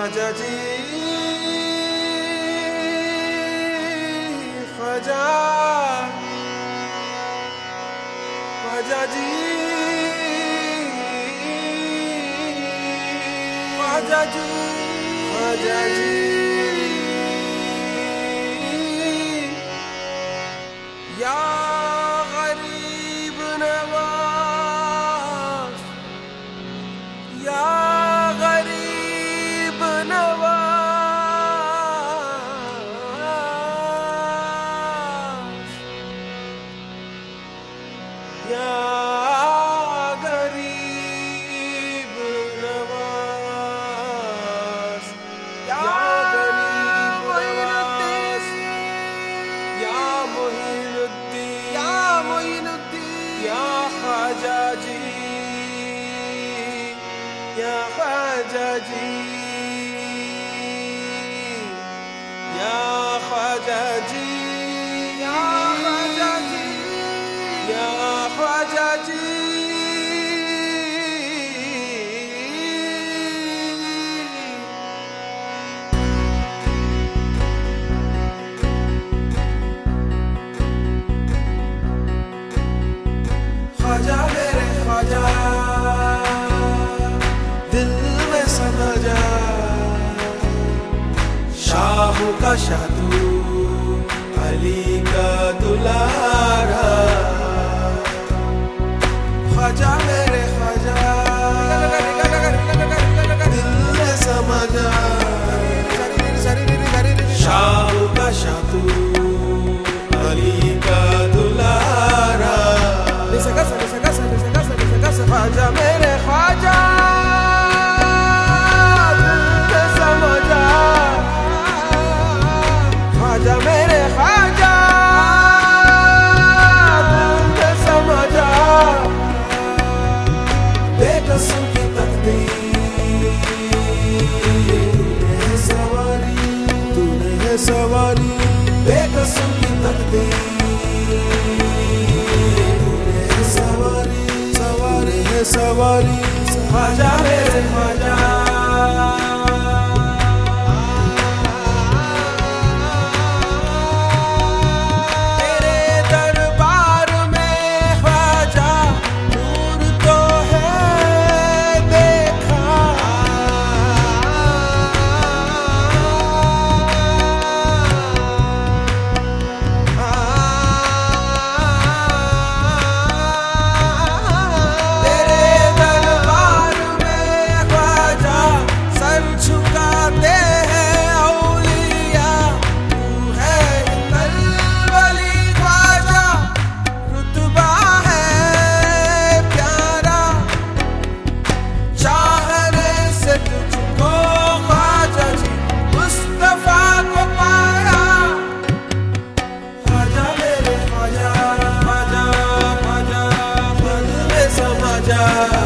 حجتي فجا حجتي حجتي حجتي حججي يا حججي का शादू अली का दुलारा। ख्वाजा सवारी सवारी सवारी सवारी सवारी। सवारी सवारी आजा मेरे आजा love.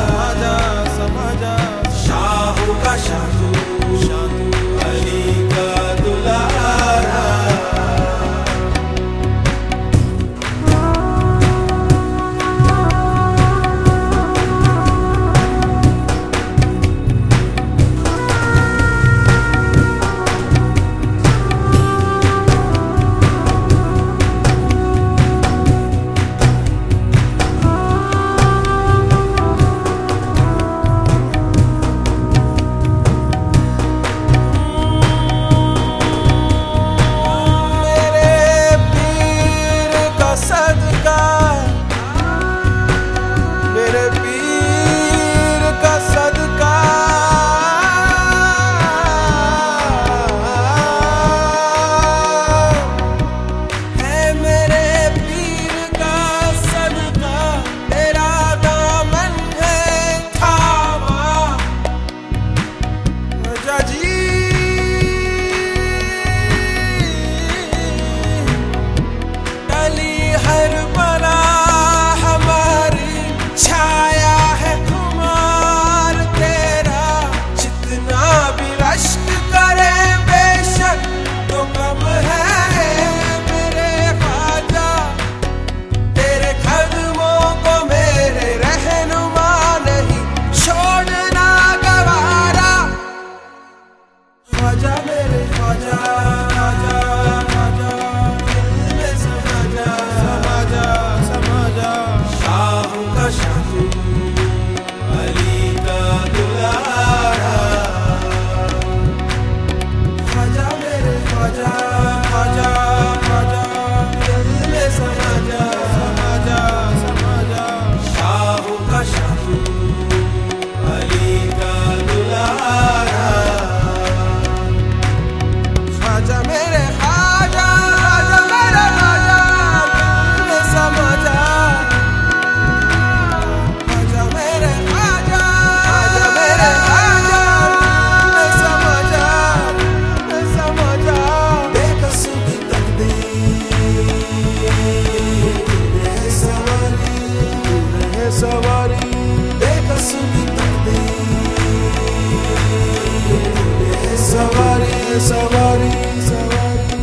सवारी सवारी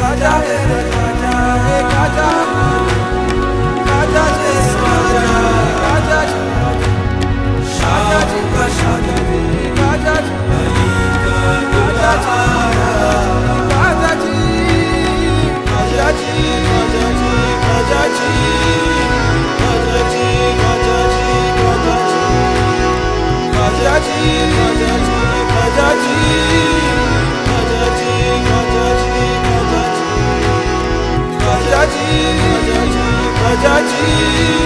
राजा रे राजा रे राजा राजा रे राजा राजा शाजा जी का शाजा रे राजा जी अली का राजा राजा जी राजा जी राजा जी राजा जी राजा जी राजा जी राजा जी राजा जी a ti.